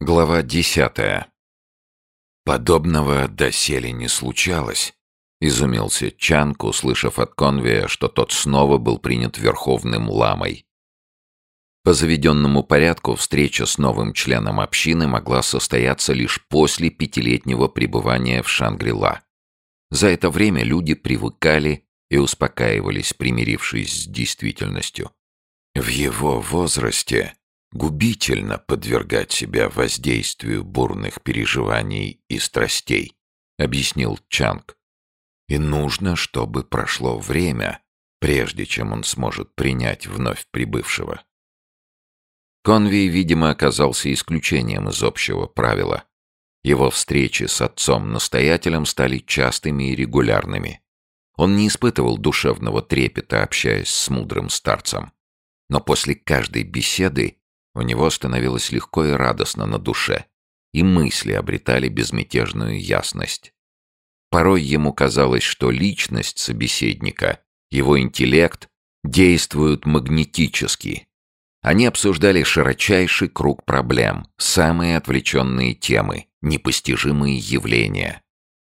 Глава десятая. «Подобного доселе не случалось», — изумился Чанг, услышав от Конвия, что тот снова был принят верховным ламой. По заведенному порядку встреча с новым членом общины могла состояться лишь после пятилетнего пребывания в Шангри-Ла. За это время люди привыкали и успокаивались, примирившись с действительностью. В его возрасте губительно подвергать себя воздействию бурных переживаний и страстей, объяснил Чанг. И нужно, чтобы прошло время, прежде чем он сможет принять вновь прибывшего. Конвей, видимо, оказался исключением из общего правила. Его встречи с отцом-настоятелем стали частыми и регулярными. Он не испытывал душевного трепета, общаясь с мудрым старцем. Но после каждой беседы у него становилось легко и радостно на душе, и мысли обретали безмятежную ясность. Порой ему казалось, что личность собеседника, его интеллект действуют магнетически. Они обсуждали широчайший круг проблем, самые отвлеченные темы, непостижимые явления.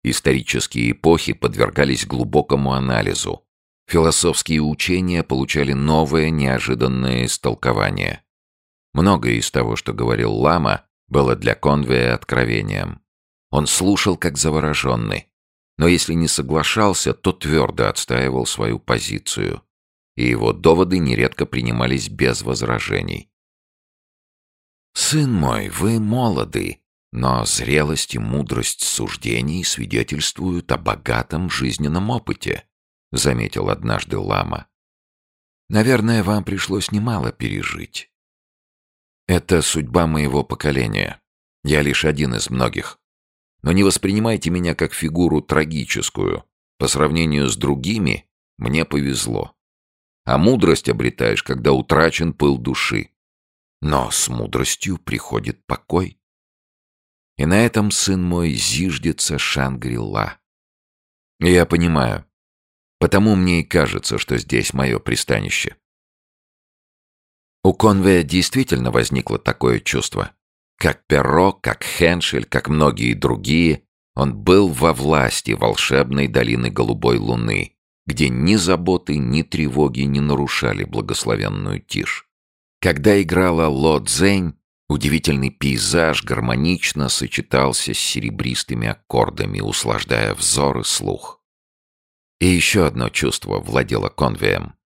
Исторические эпохи подвергались глубокому анализу. Философские учения получали новое неожиданное истолкование. Многое из того, что говорил Лама, было для Конвея откровением. Он слушал как завороженный, но если не соглашался, то твердо отстаивал свою позицию, и его доводы нередко принимались без возражений. «Сын мой, вы молоды, но зрелость и мудрость суждений свидетельствуют о богатом жизненном опыте», — заметил однажды Лама. «Наверное, вам пришлось немало пережить. Это судьба моего поколения. Я лишь один из многих. Но не воспринимайте меня как фигуру трагическую. По сравнению с другими мне повезло. А мудрость обретаешь, когда утрачен пыл души. Но с мудростью приходит покой. И на этом, сын мой, зиждется Шангри-Ла. Я понимаю. Потому мне и кажется, что здесь мое пристанище. У Конвея действительно возникло такое чувство. Как Перро, как Хеншель, как многие другие, он был во власти волшебной долины Голубой Луны, где ни заботы, ни тревоги не нарушали благословенную тишь. Когда играла Ло Цзэнь, удивительный пейзаж гармонично сочетался с серебристыми аккордами, услаждая взор и слух. И еще одно чувство владело Конвеем.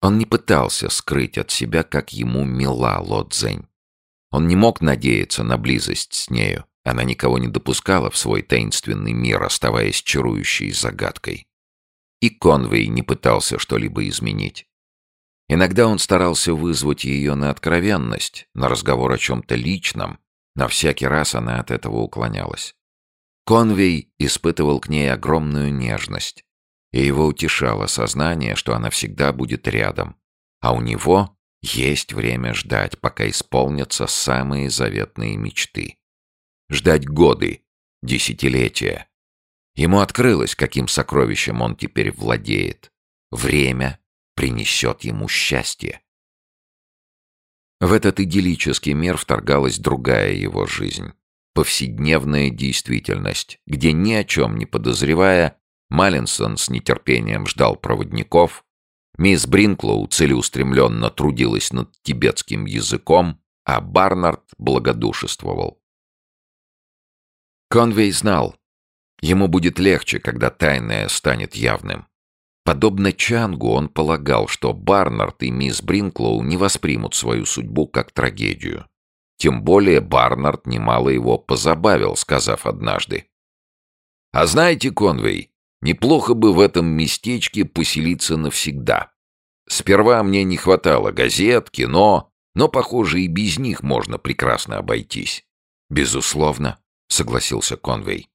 Он не пытался скрыть от себя, как ему мила Ло Цзэнь. Он не мог надеяться на близость с нею. Она никого не допускала в свой таинственный мир, оставаясь чарующей загадкой. И Конвей не пытался что-либо изменить. Иногда он старался вызвать ее на откровенность, на разговор о чем-то личном, но всякий раз она от этого уклонялась. Конвей испытывал к ней огромную нежность, и его утешало сознание, что она всегда будет рядом, а у него есть время ждать, пока исполнятся самые заветные мечты. Ждать годы, десятилетия. Ему открылось, каким сокровищем он теперь владеет. Время принесет ему счастье. В этот идиллический мир вторгалась другая его жизнь. Повседневная действительность, где ни о чем не подозревая, Маллинсон с нетерпением ждал проводников. Мисс Бринклоу целеустремленно трудилась над тибетским языком, а Барнард благодушествовал. Конвей знал, ему будет легче, когда тайное станет явным. Подобно Чангу, он полагал, что Барнард и мисс Бринклоу не воспримут свою судьбу как трагедию. Тем более Барнард немало его позабавил, сказав однажды. «А знаете, Конвей, Неплохо бы в этом местечке поселиться навсегда. Сперва мне не хватало газет, кино, но, похоже, и без них можно прекрасно обойтись. Безусловно, согласился Конвей.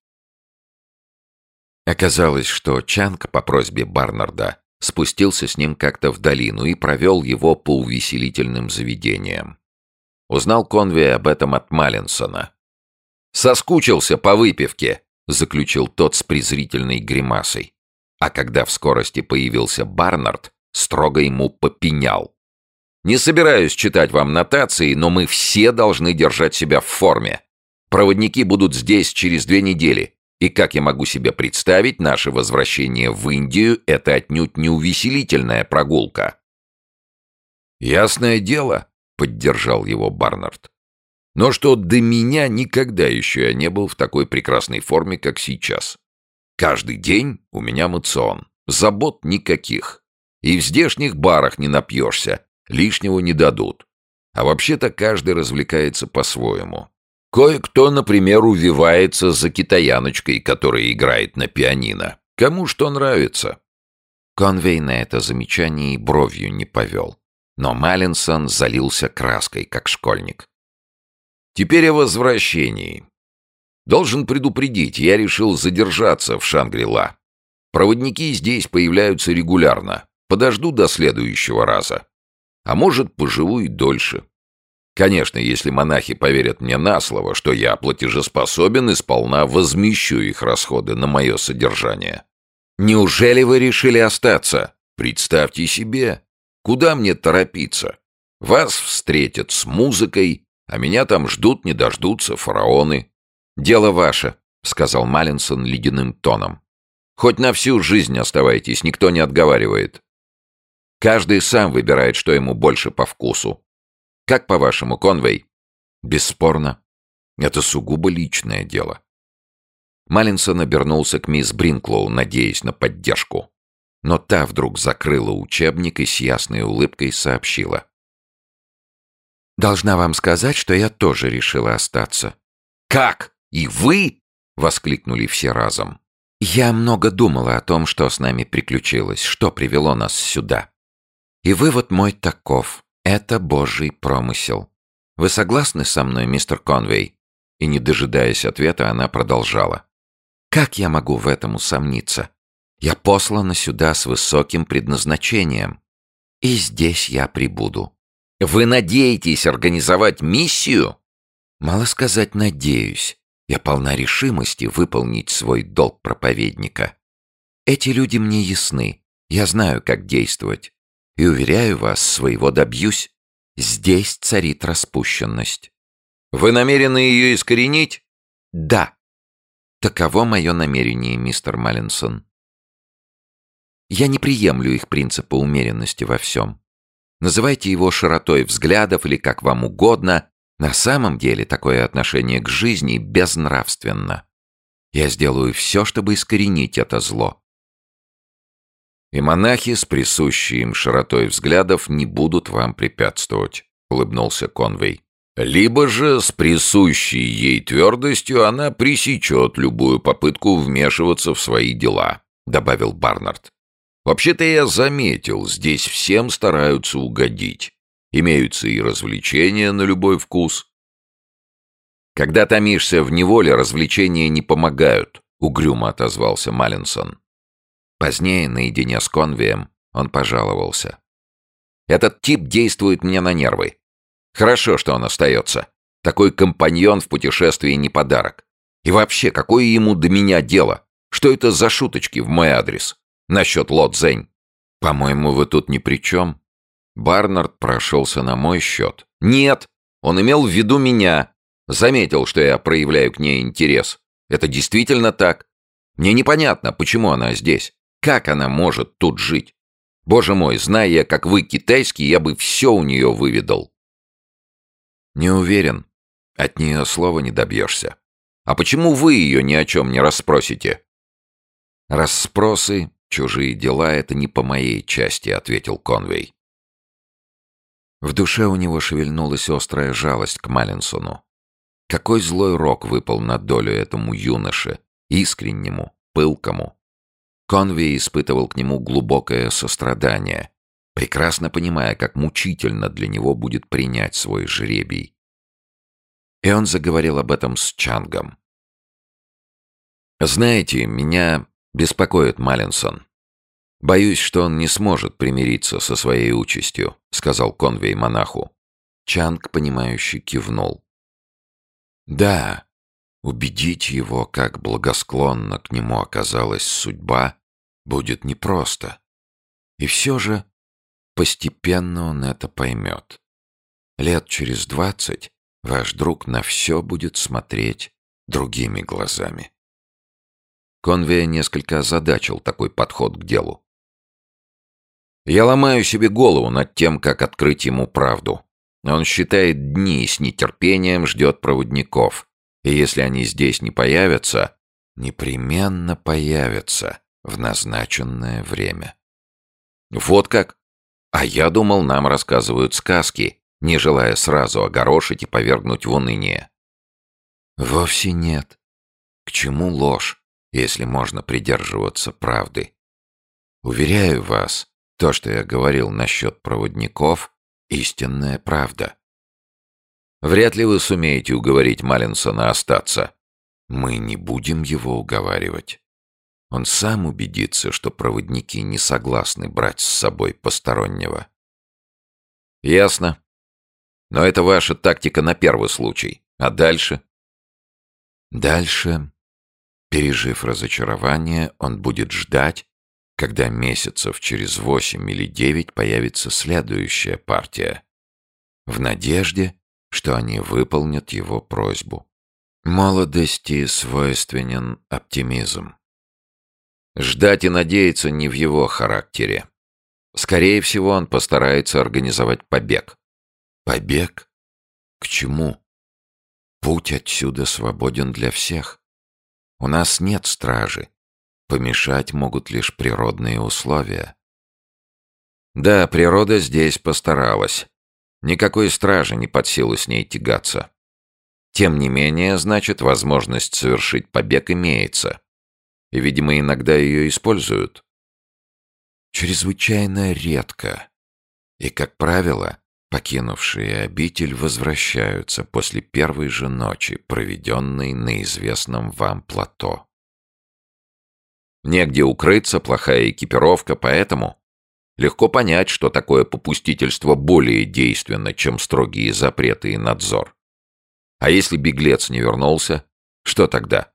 Оказалось, что Чанг по просьбе Барнарда спустился с ним как-то в долину и провел его по увеселительным заведениям. Узнал Конвей об этом от Маллинсона. «Соскучился по выпивке», — заключил тот с презрительной гримасой. А когда в скорости появился Барнард, строго ему попенял. Не собираюсь читать вам нотации, но мы все должны держать себя в форме. Проводники будут здесь через две недели. И, как я могу себе представить, наше возвращение в Индию — это отнюдь не увеселительная прогулка. «Ясное дело», — поддержал его Барнард. «Но что до меня никогда еще я не был в такой прекрасной форме, как сейчас. Каждый день у меня мацион, забот никаких. И в здешних барах не напьешься, лишнего не дадут. А вообще-то каждый развлекается по-своему. Кое-кто, например, увивается за китаяночкой, которая играет на пианино. Кому что нравится. Конвей на это замечание и бровью не повел. Но Маллинсон залился краской, как школьник. «Теперь о возвращении. Должен предупредить, я решил задержаться в Шангри-Ла. Проводники здесь появляются регулярно. Подожду до следующего раза. А может, поживу и дольше. Конечно, если монахи поверят мне на слово, что я платежеспособен и сполна возмещу их расходы на мое содержание. Неужели вы решили остаться? Представьте себе. Куда мне торопиться? Вас встретят с музыкой, а меня там ждут не дождутся фараоны. «Дело ваше», — сказал Маллинсон ледяным тоном. «Хоть на всю жизнь оставайтесь, никто не отговаривает. Каждый сам выбирает, что ему больше по вкусу. Как по-вашему, Конвей? Бесспорно. Это сугубо личное дело. Маллинсон обернулся к мисс Бринклоу, надеясь на поддержку. Но та вдруг закрыла учебник и с ясной улыбкой сообщила. «Должна вам сказать, что я тоже решила остаться». «Как? И вы?» — воскликнули все разом. «Я много думала о том, что с нами приключилось, что привело нас сюда. И вывод мой таков. Это Божий промысел. Вы согласны со мной, мистер Конвей? И не дожидаясь ответа, она продолжала. Как я могу в этом усомниться? Я послана сюда с высоким предназначением. И здесь я прибуду. Вы надеетесь организовать миссию? Мало сказать «надеюсь». Я полна решимости выполнить свой долг проповедника. Эти люди мне ясны. Я знаю, как действовать. И, уверяю вас, своего добьюсь. Здесь царит распущенность. Вы намерены ее искоренить? Да. Таково мое намерение, мистер Маллинсон. Я не приемлю их принципа умеренности во всем. Называйте его широтой взглядов или как вам угодно. На самом деле такое отношение к жизни безнравственно. Я сделаю все, чтобы искоренить это зло. И монахи с присущей им широтой взглядов не будут вам препятствовать», — улыбнулся Конвей. «Либо же с присущей ей твердостью она пресечет любую попытку вмешиваться в свои дела», — добавил Барнард. «Вообще-то я заметил, здесь всем стараются угодить. Имеются и развлечения на любой вкус». «Когда томишься в неволе, развлечения не помогают», — угрюмо отозвался Маллинсон. Позднее, наедине с Конвием, он пожаловался. «Этот тип действует мне на нервы. Хорошо, что он остается. Такой компаньон в путешествии не подарок. И вообще, какое ему до меня дело? Что это за шуточки в мой адрес? Насчет Лот Зень? По-моему, вы тут ни при чем. Барнард прошелся на мой счет. Нет, он имел в виду меня. Заметил, что я проявляю к ней интерес. Это действительно так. Мне непонятно, почему она здесь. Как она может тут жить? Боже мой, зная как вы китайский, я бы все у нее выведал. Не уверен. От нее слова не добьешься. А почему вы ее ни о чем не расспросите? Расспросы, чужие дела — это не по моей части, ответил Конвей. В душе у него шевельнулась острая жалость к Маллинсону. Какой злой рок выпал на долю этому юноше, искреннему, пылкому. Конвей испытывал к нему глубокое сострадание, прекрасно понимая, как мучительно для него будет принять свой жребий. И он заговорил об этом с Чангом. «Знаете, меня беспокоит Маллинсон. Боюсь, что он не сможет примириться со своей участью», — сказал Конвей монаху. Чанг, понимающе кивнул. «Да, Убедить его, как благосклонно к нему оказалась судьба, будет непросто. И все же Постепенно он это поймет. Лет через двадцать ваш друг на все будет смотреть другими глазами. Конвея несколько озадачил такой подход к делу. Я ломаю себе голову над тем, как открыть ему правду. Он считает дни и с нетерпением ждет проводников. И если они здесь не появятся, непременно появятся в назначенное время. Вот как? А я думал, нам рассказывают сказки, не желая сразу огорошить и повергнуть в уныние. Вовсе нет. К чему ложь, если можно придерживаться правды? Уверяю вас, то, что я говорил насчет проводников, истинная правда. Вряд ли вы сумеете уговорить Маллинсона остаться. Мы не будем его уговаривать. Он сам убедится, что проводники не согласны брать с собой постороннего. Ясно. Но это ваша тактика на первый случай. А дальше? Дальше, пережив разочарование, он будет ждать, когда месяцев через восемь или девять появится следующая партия, в надежде, что они выполнят его просьбу. Молодости свойственен оптимизм. Ждать и надеяться не в его характере. Скорее всего, он постарается организовать побег. Побег? К чему? Путь отсюда свободен для всех. У нас нет стражи. Помешать могут лишь природные условия. Да, природа здесь постаралась. Никакой стражи не под силу с ней тягаться. Тем не менее, значит, возможность совершить побег имеется. И, видимо, иногда ее используют. Чрезвычайно редко. И, как правило, покинувшие обитель возвращаются после первой же ночи, проведенной на известном вам плато. Негде укрыться, плохая экипировка, поэтому легко понять, что такое попустительство более действенно, чем строгие запреты и надзор. А если беглец не вернулся, что тогда?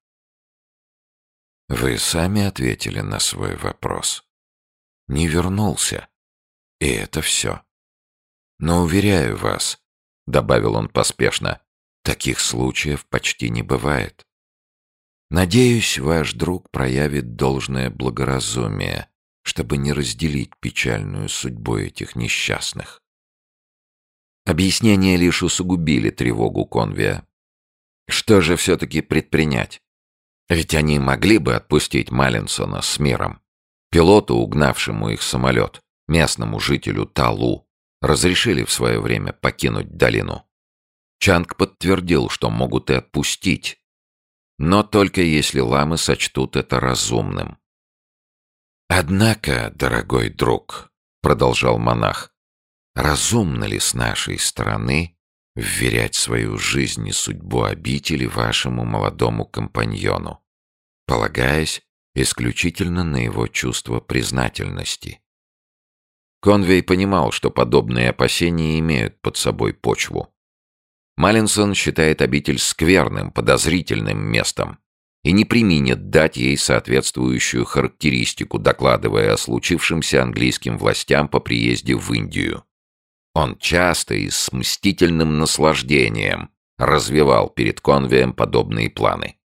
Вы сами ответили на свой вопрос. Не вернулся. И это все. Но уверяю вас, — добавил он поспешно, — таких случаев почти не бывает. Надеюсь, ваш друг проявит должное благоразумие, чтобы не разделить печальную судьбу этих несчастных. Объяснения лишь усугубили тревогу Конвия. Что же все-таки предпринять? Ведь они могли бы отпустить Маллинсона с миром. Пилоту, угнавшему их самолет, местному жителю Талу, разрешили в свое время покинуть долину. Чанг подтвердил, что могут и отпустить, но только если ламы сочтут это разумным. «Однако, дорогой друг», — продолжал монах, — «разумно ли с нашей стороны вверять свою жизнь и судьбу обители вашему молодому компаньону, полагаясь исключительно на его чувство признательности?» Конвей понимал, что подобные опасения имеют под собой почву. Маллинсон считает обитель скверным, подозрительным местом и не применит дать ей соответствующую характеристику, докладывая о случившемся английским властям по приезде в Индию. Он часто и с мстительным наслаждением развивал перед Конвеем подобные планы.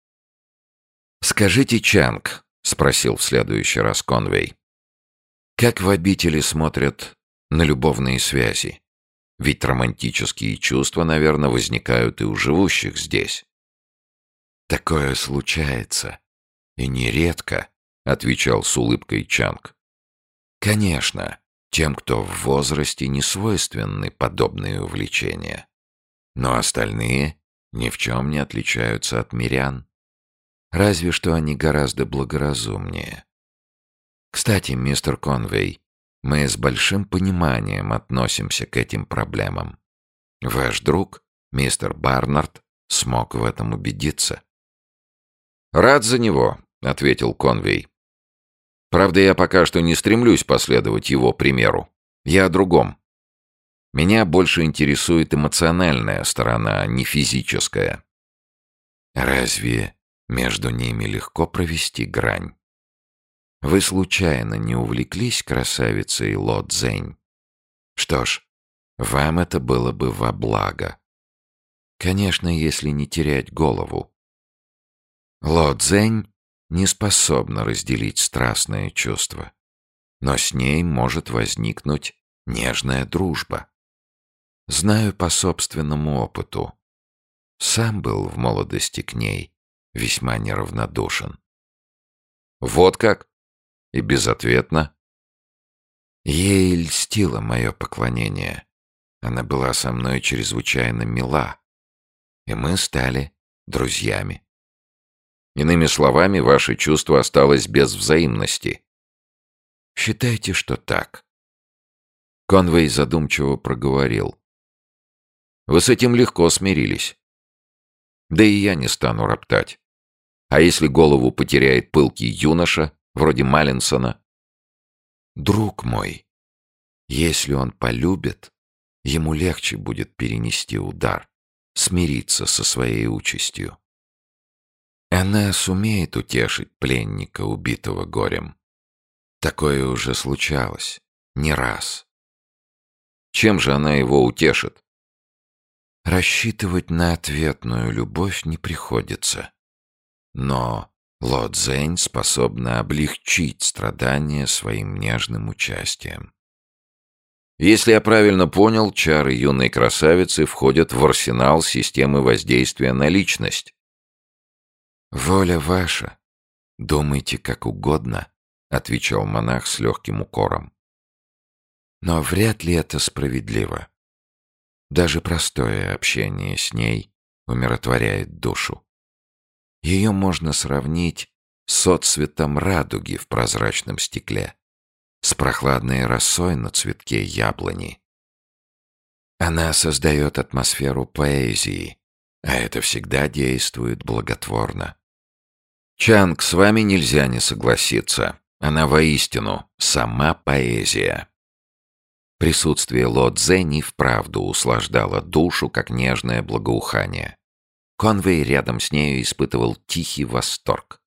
«Скажите, Чанг», — спросил в следующий раз Конвей, — «как в обители смотрят на любовные связи?» Ведь романтические чувства, наверное, возникают и у живущих здесь. «Такое случается. И нередко», — отвечал с улыбкой Чанг. «Конечно, тем, кто в возрасте не свойственны подобные увлечения. Но остальные ни в чем не отличаются от мирян. Разве что они гораздо благоразумнее. Кстати, мистер Конвей, мы с большим пониманием относимся к этим проблемам. Ваш друг, мистер Барнард, смог в этом убедиться. «Рад за него», — ответил Конвей. «Правда, я пока что не стремлюсь последовать его примеру. Я о другом. Меня больше интересует эмоциональная сторона, а не физическая». «Разве между ними легко провести грань?» Вы случайно не увлеклись красавицей Ло Цзэнь? Что ж, вам это было бы во благо. Конечно, если не терять голову. Ло Цзэнь не способна разделить страстное чувство, но с ней может возникнуть нежная дружба. Знаю по собственному опыту. Сам был в молодости к ней весьма неравнодушен. Вот как? И безответно? Ей льстило мое поклонение. Она была со мной чрезвычайно мила. И мы стали друзьями. Иными словами, ваше чувство осталось без взаимности. Считайте, что так. Конвей задумчиво проговорил. Вы с этим легко смирились. Да и я не стану роптать. А если голову потеряет пылкий юноша, вроде Маллинсона? Друг мой, если он полюбит, ему легче будет перенести удар, смириться со своей участью. Она сумеет утешить пленника, убитого горем. Такое уже случалось. Не раз. Чем же она его утешит? Рассчитывать на ответную любовь не приходится. Но Ло Цзэнь способна облегчить страдания своим нежным участием. Если я правильно понял, чары юной красавицы входят в арсенал системы воздействия на личность. «Воля ваша. Думайте как угодно», — отвечал монах с легким укором. «Но вряд ли это справедливо. Даже простое общение с ней умиротворяет душу. Ее можно сравнить с отцветом радуги в прозрачном стекле, с прохладной росой на цветке яблони. Она создает атмосферу поэзии, а это всегда действует благотворно. Чанг, с вами нельзя не согласиться. Она воистину сама поэзия. Присутствие Ло Цзэни вправду услаждало душу, как нежное благоухание. Конвей рядом с нею испытывал тихий восторг.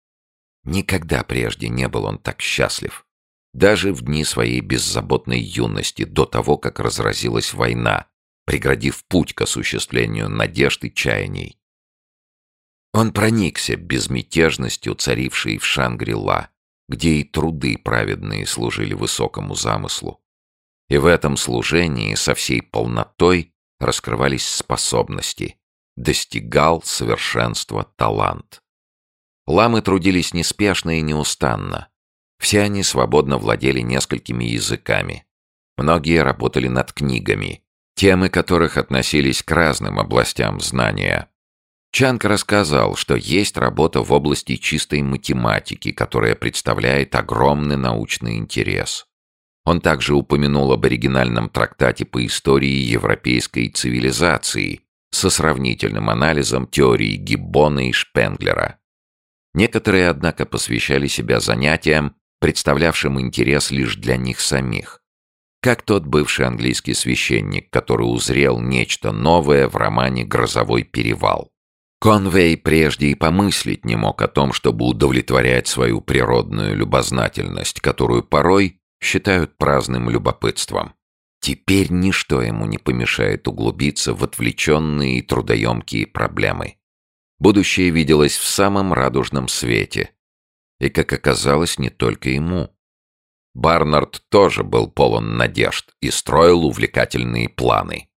Никогда прежде не был он так счастлив. Даже в дни своей беззаботной юности, до того, как разразилась война, преградив путь к осуществлению надежд и чаяний. Он проникся безмятежностью, царившей в Шангри-Ла, где и труды праведные служили высокому замыслу. И в этом служении со всей полнотой раскрывались способности, достигал совершенства талант. Ламы трудились неспешно и неустанно. Все они свободно владели несколькими языками. Многие работали над книгами, темы которых относились к разным областям знания. Чанг рассказал, что есть работа в области чистой математики, которая представляет огромный научный интерес. Он также упомянул об оригинальном трактате по истории европейской цивилизации со сравнительным анализом теории Гиббона и Шпенглера. Некоторые, однако, посвящали себя занятиям, представлявшим интерес лишь для них самих. Как тот бывший английский священник, который узрел нечто новое в романе «Грозовой перевал». Конвей прежде и помыслить не мог о том, чтобы удовлетворять свою природную любознательность, которую порой считают праздным любопытством. Теперь ничто ему не помешает углубиться в отвлеченные и трудоемкие проблемы. Будущее виделось в самом радужном свете. И, как оказалось, не только ему. Барнард тоже был полон надежд и строил увлекательные планы.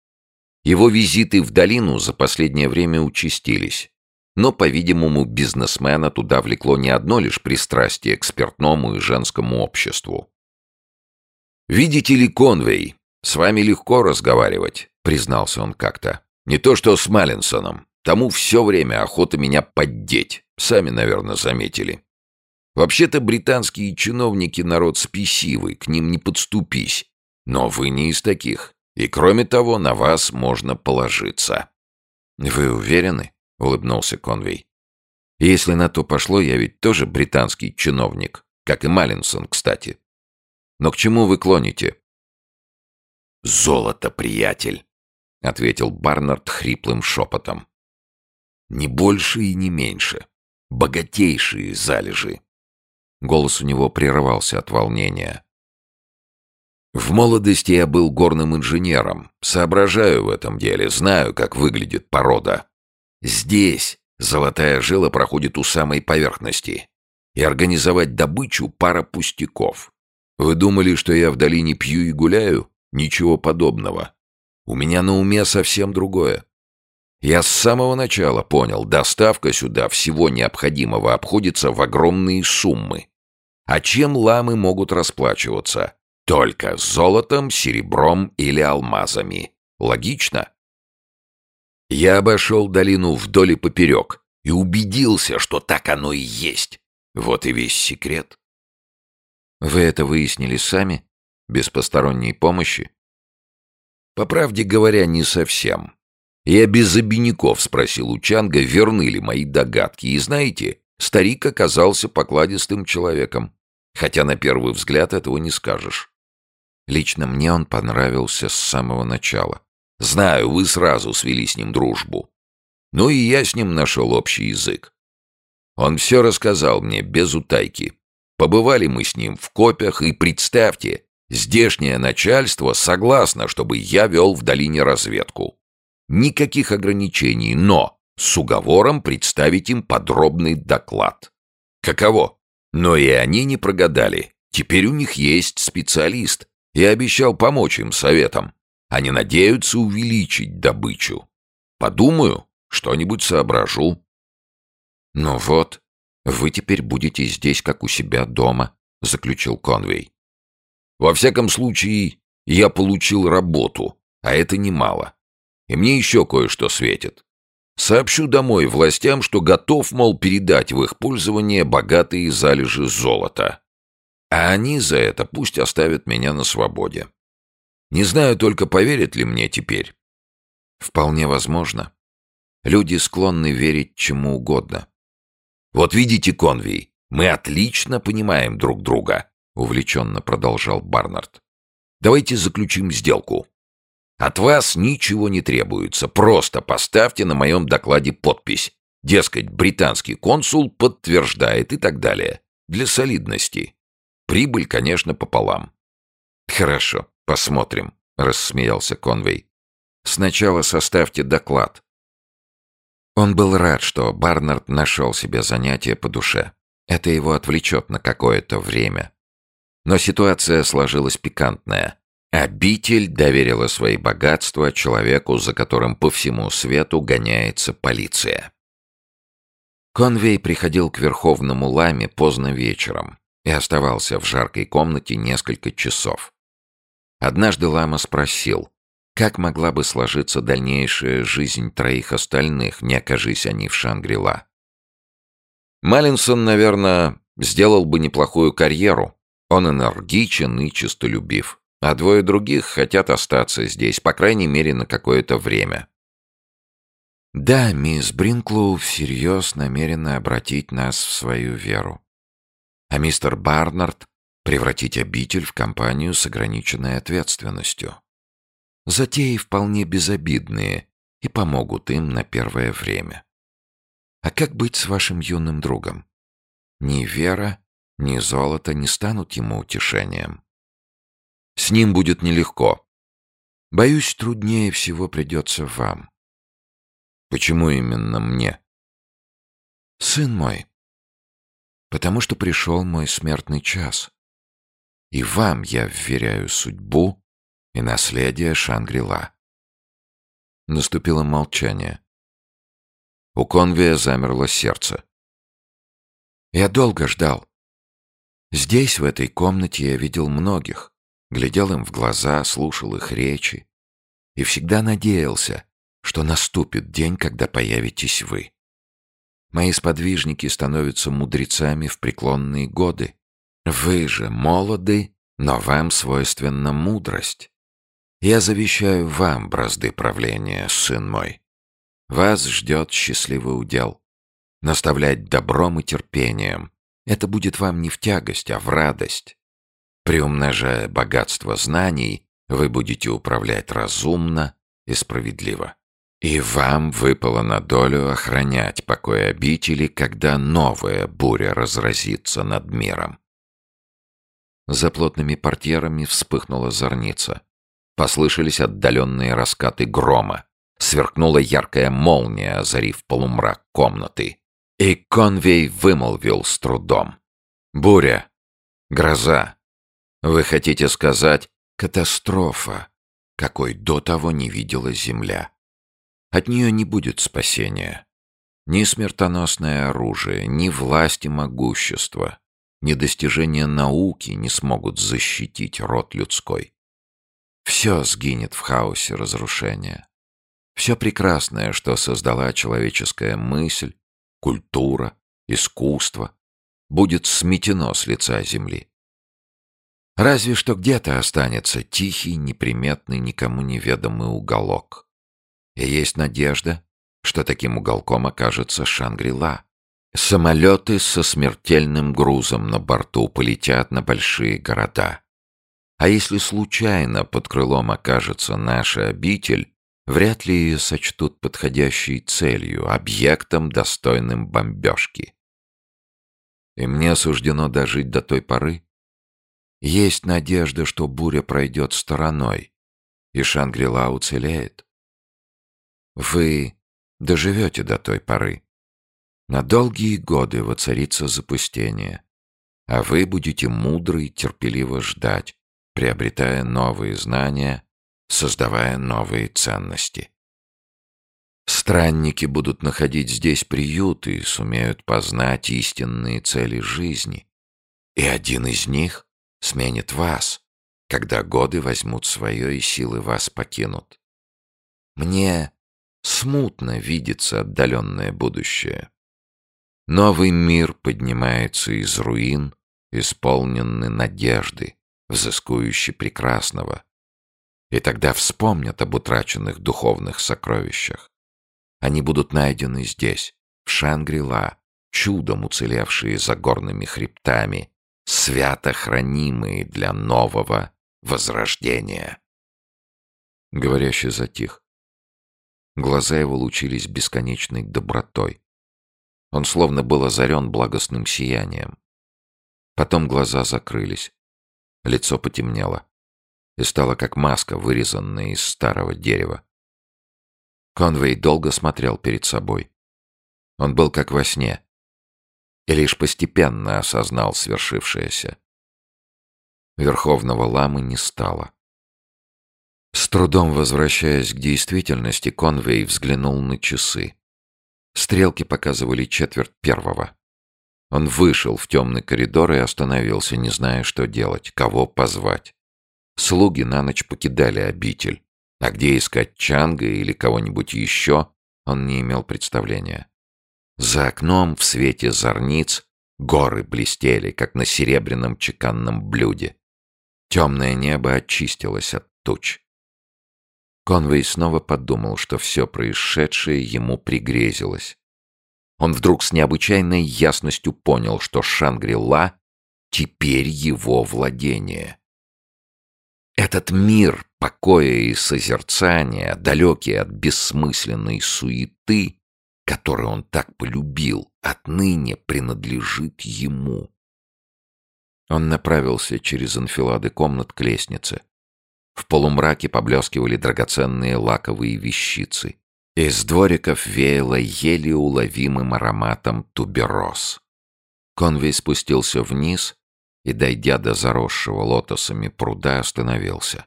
Его визиты в долину за последнее время участились. Но, по-видимому, бизнесмена туда влекло не одно лишь пристрастие к спиртному и женскому обществу. «Видите ли, Конвей, с вами легко разговаривать», — признался он как-то. «Не то что с Маллинсоном. Тому все время охота меня поддеть. Сами, наверное, заметили. Вообще-то британские чиновники народ спесивый, к ним не подступись. Но вы не из таких. И кроме того, на вас можно положиться». «Вы уверены?» — улыбнулся Конвей. «Если на то пошло, я ведь тоже британский чиновник, как и Маллинсон, кстати. Но к чему вы клоните?» «Золото, приятель», — ответил Барнард хриплым шепотом. «Не больше и не меньше. Богатейшие залежи». Голос у него прерывался от волнения. В молодости я был горным инженером, соображаю в этом деле, знаю, как выглядит порода. Здесь золотая жила проходит у самой поверхности, и организовать добычу — пара пустяков. Вы думали, что я в долине пью и гуляю? Ничего подобного. У меня на уме совсем другое. Я с самого начала понял, доставка сюда всего необходимого обходится в огромные суммы. А чем ламы могут расплачиваться? Только золотом, серебром или алмазами. Логично? Я обошел долину вдоль и поперек и убедился, что так оно и есть. Вот и весь секрет. Вы это выяснили сами? Без посторонней помощи? По правде говоря, не совсем. Я без обиняков спросил у Чанга, верны ли мои догадки. И знаете, старик оказался покладистым человеком. Хотя на первый взгляд этого не скажешь. Лично мне он понравился с самого начала. Знаю, вы сразу свели с ним дружбу. Ну и я с ним нашел общий язык. Он все рассказал мне без утайки. Побывали мы с ним в копях, и представьте, здешнее начальство согласно, чтобы я вел в долине разведку. Никаких ограничений, но с уговором представить им подробный доклад. Каково? Но и они не прогадали. Теперь у них есть специалист, я обещал помочь им советом. Они надеются увеличить добычу. Подумаю, что-нибудь соображу. Ну вот, вы теперь будете здесь, как у себя дома, заключил Конвей. Во всяком случае, я получил работу, а это немало. И мне еще кое-что светит. Сообщу домой властям, что готов, мол, передать в их пользование богатые залежи золота. А они за это пусть оставят меня на свободе. Не знаю только, поверят ли мне теперь. Вполне возможно. Люди склонны верить чему угодно. Вот видите, Конвей, мы отлично понимаем друг друга, увлеченно продолжал Барнард. Давайте заключим сделку. От вас ничего не требуется, просто поставьте на моем докладе подпись. Дескать, британский консул подтверждает и так далее. Для солидности. Прибыль, конечно, пополам. Хорошо, посмотрим, рассмеялся Конвей. Сначала составьте доклад. Он был рад, что Барнард нашел себе занятие по душе. Это его отвлечет на какое-то время. Но ситуация сложилась пикантная. Обитель доверила свои богатства человеку, за которым по всему свету гоняется полиция. Конвей приходил к Верховному Ламе поздно вечером и оставался в жаркой комнате несколько часов. Однажды Лама спросил, как могла бы сложиться дальнейшая жизнь троих остальных, не окажись они в Шангрила. Маллинсон, наверное, сделал бы неплохую карьеру. Он энергичен и честолюбив. А двое других хотят остаться здесь, по крайней мере, на какое-то время. Да, мисс Бринклоу всерьез намерена обратить нас в свою веру а мистер Барнард превратить обитель в компанию с ограниченной ответственностью. Затеи вполне безобидные и помогут им на первое время. А как быть с вашим юным другом? Ни вера, ни золото не станут ему утешением. С ним будет нелегко. Боюсь, труднее всего придется вам. Почему именно мне? Сын мой, потому что пришел мой смертный час. И вам я вверяю судьбу и наследие Шангрила. Наступило молчание. У Конвия замерло сердце. Я долго ждал. Здесь, в этой комнате, я видел многих, глядел им в глаза, слушал их речи и всегда надеялся, что наступит день, когда появитесь вы. Мои сподвижники становятся мудрецами в преклонные годы. Вы же молоды, но вам свойственна мудрость. Я завещаю вам бразды правления, сын мой. Вас ждет счастливый удел. Наставлять добром и терпением. Это будет вам не в тягость, а в радость. Приумножая богатство знаний, вы будете управлять разумно и справедливо. И вам выпало на долю охранять покой обители, когда новая буря разразится над миром. За плотными портьерами вспыхнула зорница. Послышались отдаленные раскаты грома. Сверкнула яркая молния, озарив полумрак комнаты. И Конвей вымолвил с трудом. «Буря! Гроза! Вы хотите сказать катастрофа, какой до того не видела Земля? От нее не будет спасения. Ни смертоносное оружие, ни власть и могущество, ни достижения науки не смогут защитить род людской. Все сгинет в хаосе разрушения. Все прекрасное, что создала человеческая мысль, культура, искусство, будет сметено с лица земли. Разве что где-то останется тихий, неприметный, никому неведомый уголок. И есть надежда, что таким уголком окажется Шангрила. Самолеты со смертельным грузом на борту полетят на большие города. А если случайно под крылом окажется наша обитель, вряд ли ее сочтут подходящей целью, объектом, достойным бомбежки. И мне суждено дожить до той поры. Есть надежда, что буря пройдет стороной, и Шангрила уцелеет. Вы доживете до той поры. На долгие годы воцарится запустение, а вы будете мудры и терпеливо ждать, приобретая новые знания, создавая новые ценности. Странники будут находить здесь приют и сумеют познать истинные цели жизни. И один из них сменит вас, когда годы возьмут свое и силы вас покинут. Мне смутно видится отдаленное будущее. Новый мир поднимается из руин, исполненный надежды, взыскующий прекрасного. И тогда вспомнят об утраченных духовных сокровищах. Они будут найдены здесь, в Шангрила, чудом уцелевшие за горными хребтами, свято хранимые для нового возрождения. Говорящий затих. Глаза его лучились бесконечной добротой. Он словно был озарен благостным сиянием. Потом глаза закрылись. Лицо потемнело и стало как маска, вырезанная из старого дерева. Конвей долго смотрел перед собой. Он был как во сне и лишь постепенно осознал свершившееся. Верховного ламы не стало. С трудом возвращаясь к действительности, Конвей взглянул на часы. Стрелки показывали четверть первого. Он вышел в темный коридор и остановился, не зная, что делать, кого позвать. Слуги на ночь покидали обитель, а где искать Чанга или кого-нибудь еще, он не имел представления. За окном в свете зорниц горы блестели, как на серебряном чеканном блюде. Темное небо очистилось от туч. Конвей снова подумал, что все происшедшее ему пригрезилось. Он вдруг с необычайной ясностью понял, что Шангри-Ла теперь его владение. Этот мир покоя и созерцания, далекий от бессмысленной суеты, который он так полюбил, отныне принадлежит ему. Он направился через анфилады комнат к лестнице. В полумраке поблескивали драгоценные лаковые вещицы. Из двориков веяло еле уловимым ароматом тубероз. Конвей спустился вниз и, дойдя до заросшего лотосами пруда, остановился.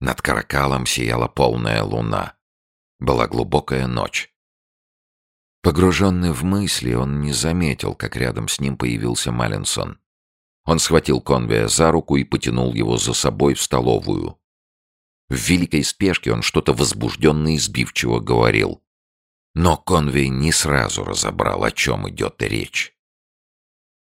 Над каракалом сияла полная луна. Была глубокая ночь. Погруженный в мысли, он не заметил, как рядом с ним появился Маллинсон. Он схватил Конвея за руку и потянул его за собой в столовую. В великой спешке он что-то возбужденно и сбивчиво говорил. Но Конвей не сразу разобрал, о чем идет речь.